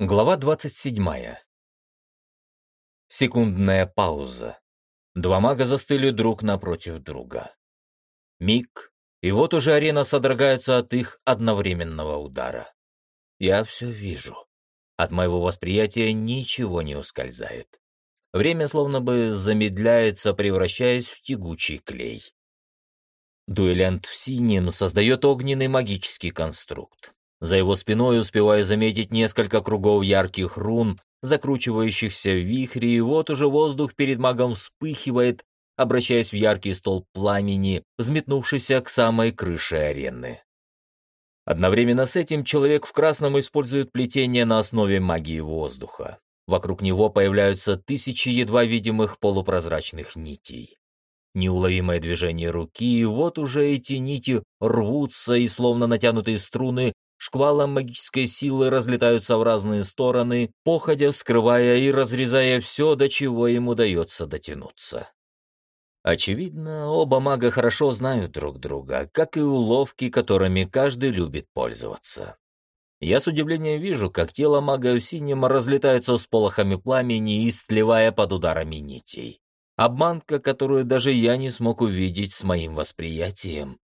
Глава 27. Секундная пауза. Два мага застыли друг напротив друга. Миг, и вот уже арена содрогается от их одновременного удара. Я все вижу. От моего восприятия ничего не ускользает. Время словно бы замедляется, превращаясь в тягучий клей. Дуэлянт в синем создает огненный магический конструкт. За его спиной успеваю заметить несколько кругов ярких рун, закручивающихся в вихре, и вот уже воздух перед магом вспыхивает, обращаясь в яркий столб пламени, взметнувшийся к самой крыше арены. Одновременно с этим человек в красном использует плетение на основе магии воздуха. Вокруг него появляются тысячи едва видимых полупрозрачных нитей. Неуловимое движение руки, и вот уже эти нити рвутся и, словно натянутые струны, шквалом магической силы разлетаются в разные стороны, походя вскрывая и разрезая все, до чего им удается дотянуться. Очевидно, оба мага хорошо знают друг друга, как и уловки, которыми каждый любит пользоваться. Я с удивлением вижу, как тело мага в синем разлетается с полохами пламени, истлевая под ударами нитей. Обманка, которую даже я не смог увидеть с моим восприятием.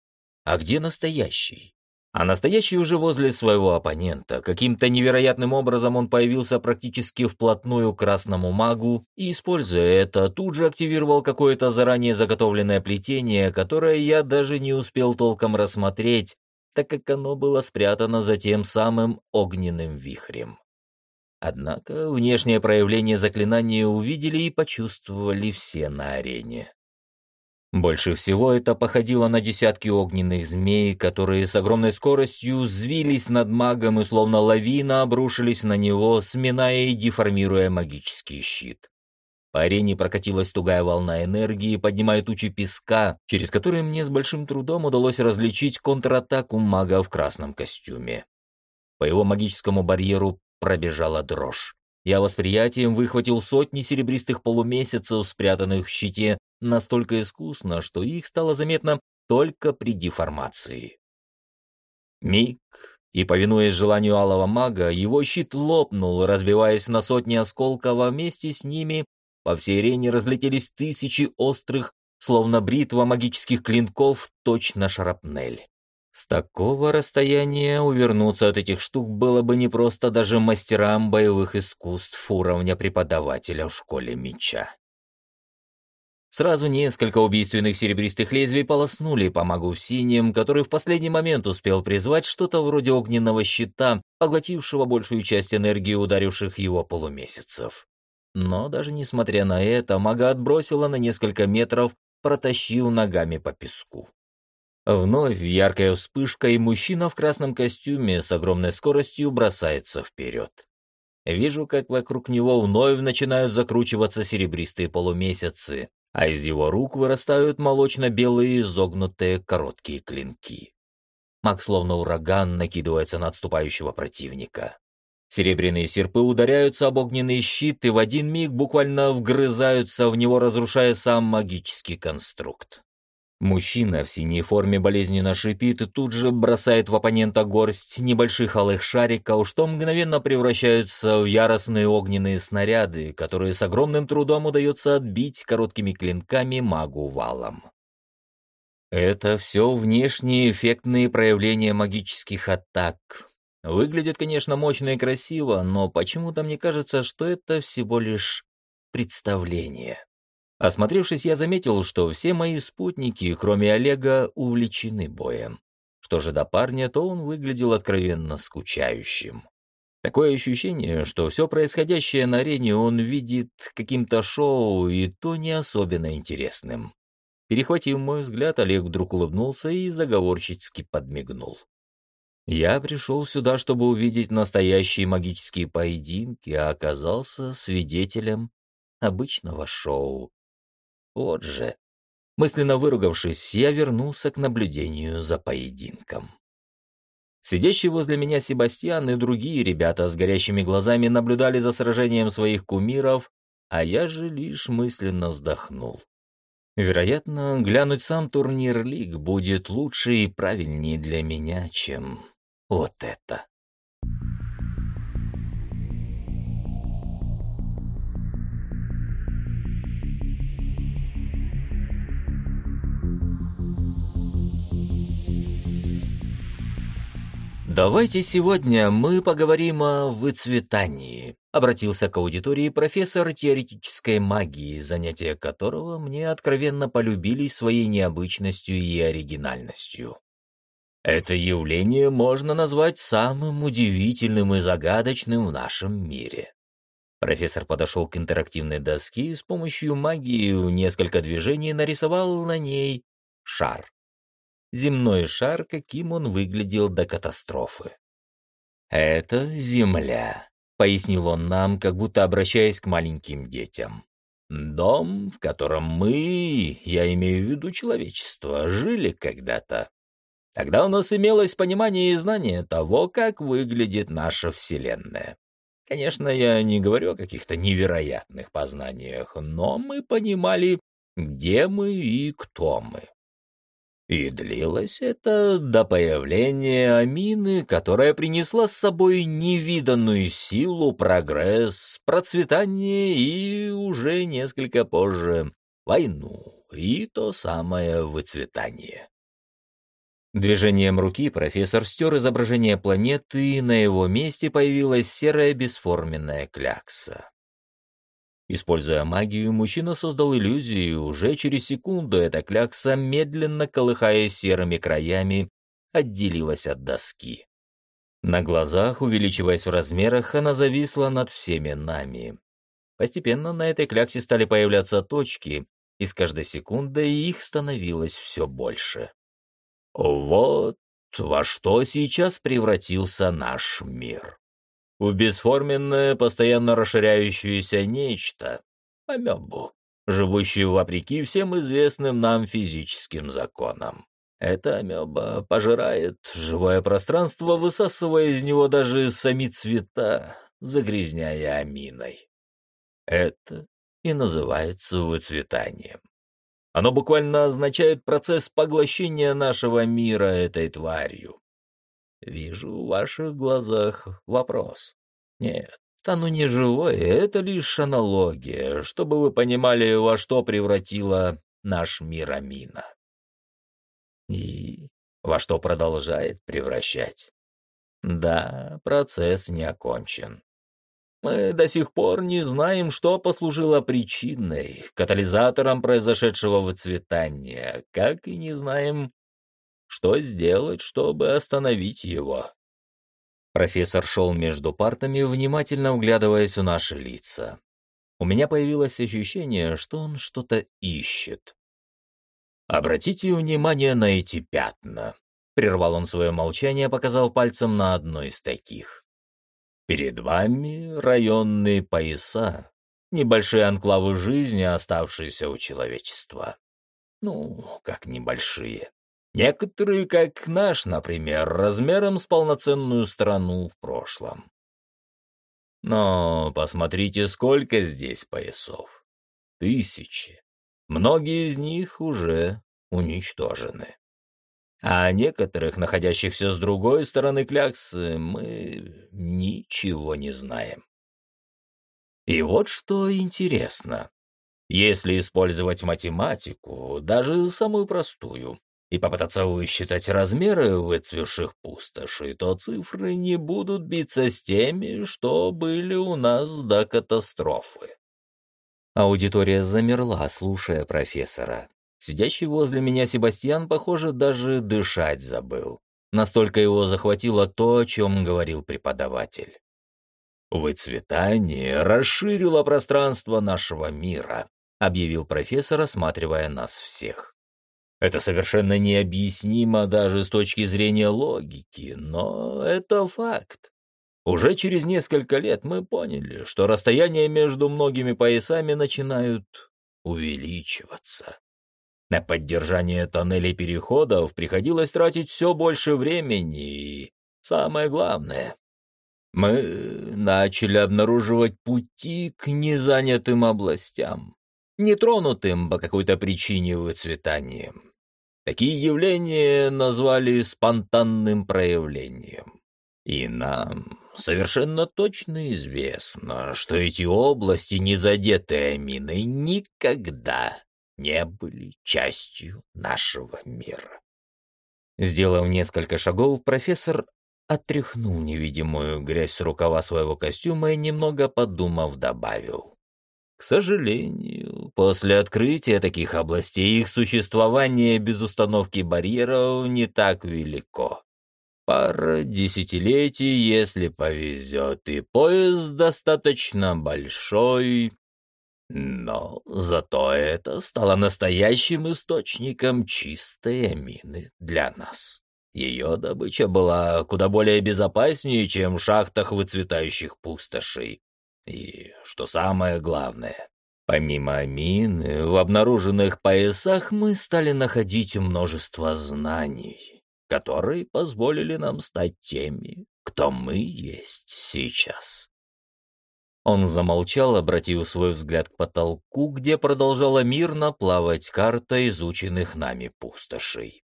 А где настоящий? А настоящий уже возле своего оппонента. Каким-то невероятным образом он появился практически вплотную к красному магу и, используя это, тут же активировал какое-то заранее заготовленное плетение, которое я даже не успел толком рассмотреть, так как оно было спрятано за тем самым огненным вихрем. Однако внешнее проявление заклинания увидели и почувствовали все на арене. Больше всего это походило на десятки огненных змей, которые с огромной скоростью взвились над магом и словно лавина обрушились на него, сминая и деформируя магический щит. По арене прокатилась тугая волна энергии, поднимая тучи песка, через которые мне с большим трудом удалось различить контратаку мага в красном костюме. По его магическому барьеру пробежала дрожь. Я восприятием выхватил сотни серебристых полумесяцев, спрятанных в щите, настолько искусно, что их стало заметно только при деформации. Миг, и, повинуясь желанию алого мага, его щит лопнул, разбиваясь на сотни осколков, а вместе с ними по всей арене разлетелись тысячи острых, словно бритва магических клинков, точно шрапнель. С такого расстояния увернуться от этих штук было бы непросто даже мастерам боевых искусств уровня преподавателя в школе меча. Сразу несколько убийственных серебристых лезвий полоснули по магу синим, который в последний момент успел призвать что-то вроде огненного щита, поглотившего большую часть энергии ударивших его полумесяцев. Но даже несмотря на это, мага отбросила на несколько метров, протащив ногами по песку. Вновь яркая вспышка, и мужчина в красном костюме с огромной скоростью бросается вперед. Вижу, как вокруг него вновь начинают закручиваться серебристые полумесяцы, а из его рук вырастают молочно-белые изогнутые короткие клинки. Маг словно ураган накидывается на отступающего противника. Серебряные серпы ударяются об огненный щит и в один миг буквально вгрызаются в него, разрушая сам магический конструкт. Мужчина в синей форме болезненно шипит и тут же бросает в оппонента горсть небольших алых шариков, что мгновенно превращаются в яростные огненные снаряды, которые с огромным трудом удается отбить короткими клинками магу валом. Это все внешние эффектные проявления магических атак. Выглядит, конечно, мощно и красиво, но почему-то мне кажется, что это всего лишь представление. Осмотревшись, я заметил, что все мои спутники, кроме Олега, увлечены боем. Что же до парня, то он выглядел откровенно скучающим. Такое ощущение, что все происходящее на арене он видит каким-то шоу, и то не особенно интересным. Перехватив мой взгляд, Олег вдруг улыбнулся и заговорщицки подмигнул. Я пришел сюда, чтобы увидеть настоящие магические поединки, а оказался свидетелем обычного шоу. Вот же. Мысленно выругавшись, я вернулся к наблюдению за поединком. Сидящий возле меня Себастьян и другие ребята с горящими глазами наблюдали за сражением своих кумиров, а я же лишь мысленно вздохнул. Вероятно, глянуть сам турнир лиг будет лучше и правильнее для меня, чем вот это. Давайте сегодня мы поговорим о выцветании, обратился к аудитории профессор теоретической магии, занятия которого мне откровенно полюбились своей необычностью и оригинальностью. Это явление можно назвать самым удивительным и загадочным в нашем мире. Профессор подошел к интерактивной доске и с помощью магии в несколько движений нарисовал на ней шар земной шар, каким он выглядел до катастрофы. «Это Земля», — пояснил он нам, как будто обращаясь к маленьким детям. «Дом, в котором мы, я имею в виду человечество, жили когда-то. Тогда у нас имелось понимание и знание того, как выглядит наша Вселенная. Конечно, я не говорю о каких-то невероятных познаниях, но мы понимали, где мы и кто мы. И длилось это до появления Амины, которая принесла с собой невиданную силу, прогресс, процветание и уже несколько позже войну и то самое выцветание. Движением руки профессор стер изображение планеты, и на его месте появилась серая бесформенная клякса. Используя магию, мужчина создал иллюзию, и уже через секунду эта клякса, медленно колыхаясь серыми краями, отделилась от доски. На глазах, увеличиваясь в размерах, она зависла над всеми нами. Постепенно на этой кляксе стали появляться точки, и с каждой секундой их становилось все больше. Вот во что сейчас превратился наш мир в бесформенное, постоянно расширяющееся нечто, амебу, живущую вопреки всем известным нам физическим законам. Эта амеба пожирает живое пространство, высасывая из него даже сами цвета, загрязняя аминой. Это и называется выцветанием. Оно буквально означает процесс поглощения нашего мира этой тварью. Вижу в ваших глазах вопрос. Нет, оно не живое, это лишь аналогия, чтобы вы понимали, во что превратила наш мир Амина. И во что продолжает превращать. Да, процесс не окончен. Мы до сих пор не знаем, что послужило причиной, катализатором произошедшего выцветания, как и не знаем, что сделать, чтобы остановить его? Профессор шел между партами, внимательно вглядываясь в наши лица. У меня появилось ощущение, что он что-то ищет. «Обратите внимание на эти пятна», — прервал он свое молчание, показал пальцем на одно из таких. «Перед вами районные пояса, небольшие анклавы жизни, оставшиеся у человечества. Ну, как небольшие. Некоторые, как наш, например, размером с полноценную страну в прошлом. Но посмотрите, сколько здесь поясов. Тысячи. Многие из них уже уничтожены. А некоторых, находящихся с другой стороны кляксы, мы ничего не знаем. И вот что интересно. Если использовать математику, даже самую простую, и попытаться высчитать размеры выцвевших пустошей, то цифры не будут биться с теми, что были у нас до катастрофы. Аудитория замерла, слушая профессора. Сидящий возле меня Себастьян, похоже, даже дышать забыл. Настолько его захватило то, о чем говорил преподаватель. «Выцветание расширило пространство нашего мира», — объявил профессор, осматривая нас всех. Это совершенно необъяснимо даже с точки зрения логики, но это факт. Уже через несколько лет мы поняли, что расстояния между многими поясами начинают увеличиваться. На поддержание тоннелей переходов приходилось тратить все больше времени, и самое главное, мы начали обнаруживать пути к незанятым областям, нетронутым по какой-то причине выцветанием. Такие явления назвали спонтанным проявлением. И нам совершенно точно известно, что эти области, не задетые миной, никогда не были частью нашего мира. Сделав несколько шагов, профессор отряхнул невидимую грязь с рукава своего костюма и, немного подумав, добавил. К сожалению, после открытия таких областей их существование без установки барьеров не так велико. Пара десятилетий, если повезет, и поезд достаточно большой, но зато это стало настоящим источником чистой амины для нас. Ее добыча была куда более безопаснее, чем в шахтах выцветающих пустошей. И, что самое главное, помимо амины, в обнаруженных поясах мы стали находить множество знаний, которые позволили нам стать теми, кто мы есть сейчас. Он замолчал, обратив свой взгляд к потолку, где продолжала мирно плавать карта изученных нами пустошей.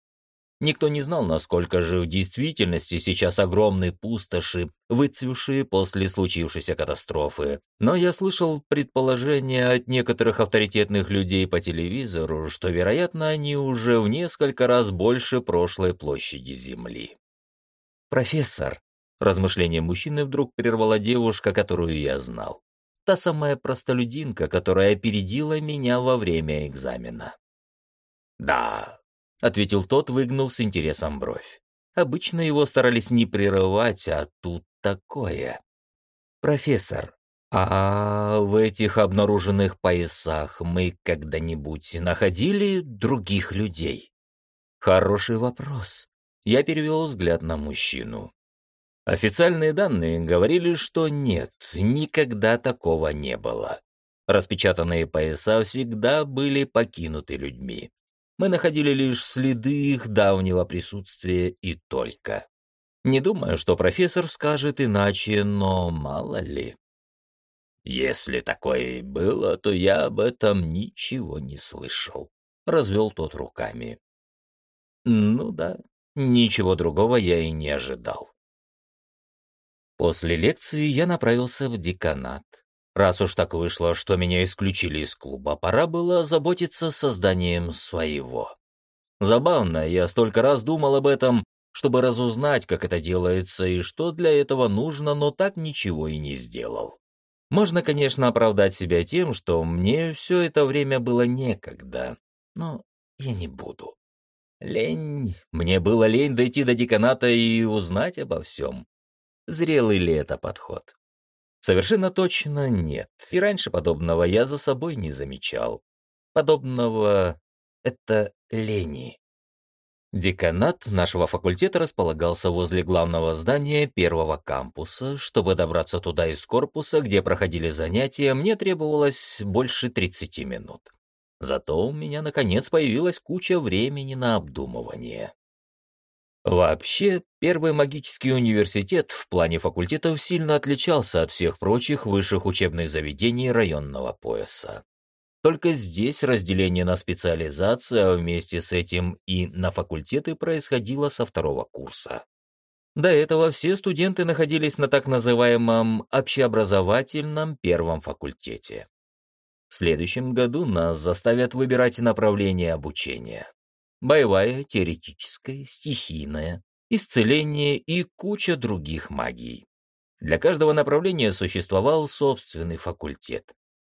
Никто не знал, насколько же в действительности сейчас огромные пустоши, выцвевшие после случившейся катастрофы. Но я слышал предположения от некоторых авторитетных людей по телевизору, что, вероятно, они уже в несколько раз больше прошлой площади Земли. «Профессор», — размышление мужчины вдруг прервала девушка, которую я знал. Та самая простолюдинка, которая опередила меня во время экзамена. «Да, — ответил тот, выгнув с интересом бровь. Обычно его старались не прерывать, а тут такое. «Профессор, а в этих обнаруженных поясах мы когда-нибудь находили других людей?» «Хороший вопрос». Я перевел взгляд на мужчину. Официальные данные говорили, что нет, никогда такого не было. Распечатанные пояса всегда были покинуты людьми мы находили лишь следы их давнего присутствия и только. Не думаю, что профессор скажет иначе, но мало ли. Если такое и было, то я об этом ничего не слышал. Развел тот руками. Ну да, ничего другого я и не ожидал. После лекции я направился в деканат. Раз уж так вышло, что меня исключили из клуба, пора было заботиться созданием своего. Забавно, я столько раз думал об этом, чтобы разузнать, как это делается и что для этого нужно, но так ничего и не сделал. Можно, конечно, оправдать себя тем, что мне все это время было некогда, но я не буду. Лень. Мне было лень дойти до деканата и узнать обо всем. Зрелый ли это подход? Совершенно точно нет. И раньше подобного я за собой не замечал. Подобного — это лени. Деканат нашего факультета располагался возле главного здания первого кампуса. Чтобы добраться туда из корпуса, где проходили занятия, мне требовалось больше 30 минут. Зато у меня, наконец, появилась куча времени на обдумывание. Вообще, первый магический университет в плане факультетов сильно отличался от всех прочих высших учебных заведений районного пояса. Только здесь разделение на специализацию, а вместе с этим и на факультеты происходило со второго курса. До этого все студенты находились на так называемом общеобразовательном первом факультете. В следующем году нас заставят выбирать направление обучения боевая, теоретическая, стихийная, исцеление и куча других магий. Для каждого направления существовал собственный факультет.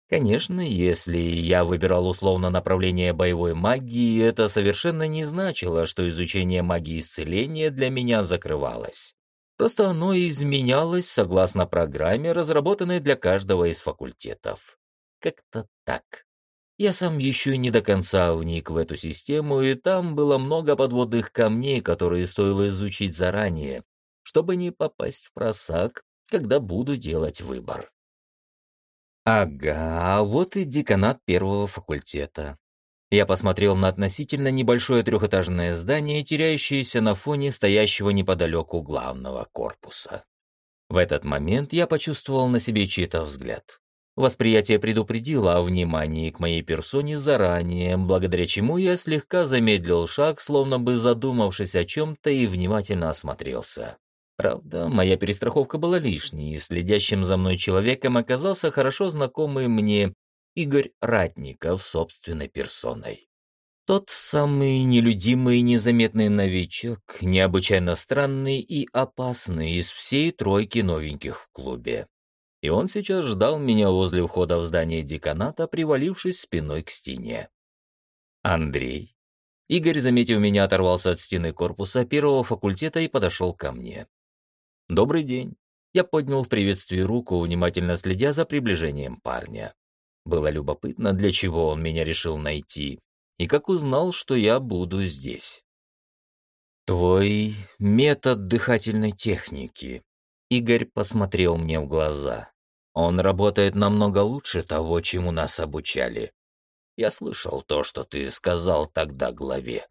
Конечно, если я выбирал условно направление боевой магии, это совершенно не значило, что изучение магии исцеления для меня закрывалось. Просто оно изменялось согласно программе, разработанной для каждого из факультетов. Как-то так. Я сам еще не до конца вник в эту систему, и там было много подводных камней, которые стоило изучить заранее, чтобы не попасть в просак, когда буду делать выбор. Ага, вот и деканат первого факультета. Я посмотрел на относительно небольшое трехэтажное здание, теряющееся на фоне стоящего неподалеку главного корпуса. В этот момент я почувствовал на себе чей-то взгляд. Восприятие предупредило о внимании к моей персоне заранее, благодаря чему я слегка замедлил шаг, словно бы задумавшись о чем-то и внимательно осмотрелся. Правда, моя перестраховка была лишней, и следящим за мной человеком оказался хорошо знакомый мне Игорь Ратников собственной персоной. Тот самый нелюдимый незаметный новичок, необычайно странный и опасный из всей тройки новеньких в клубе. И он сейчас ждал меня возле входа в здание деканата, привалившись спиной к стене. Андрей. Игорь, заметив меня, оторвался от стены корпуса первого факультета и подошел ко мне. «Добрый день». Я поднял в приветствии руку, внимательно следя за приближением парня. Было любопытно, для чего он меня решил найти, и как узнал, что я буду здесь. «Твой метод дыхательной техники», — Игорь посмотрел мне в глаза. «Он работает намного лучше того, чему нас обучали. Я слышал то, что ты сказал тогда главе.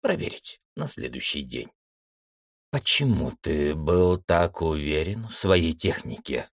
Проверить на следующий день». «Почему ты был так уверен в своей технике?»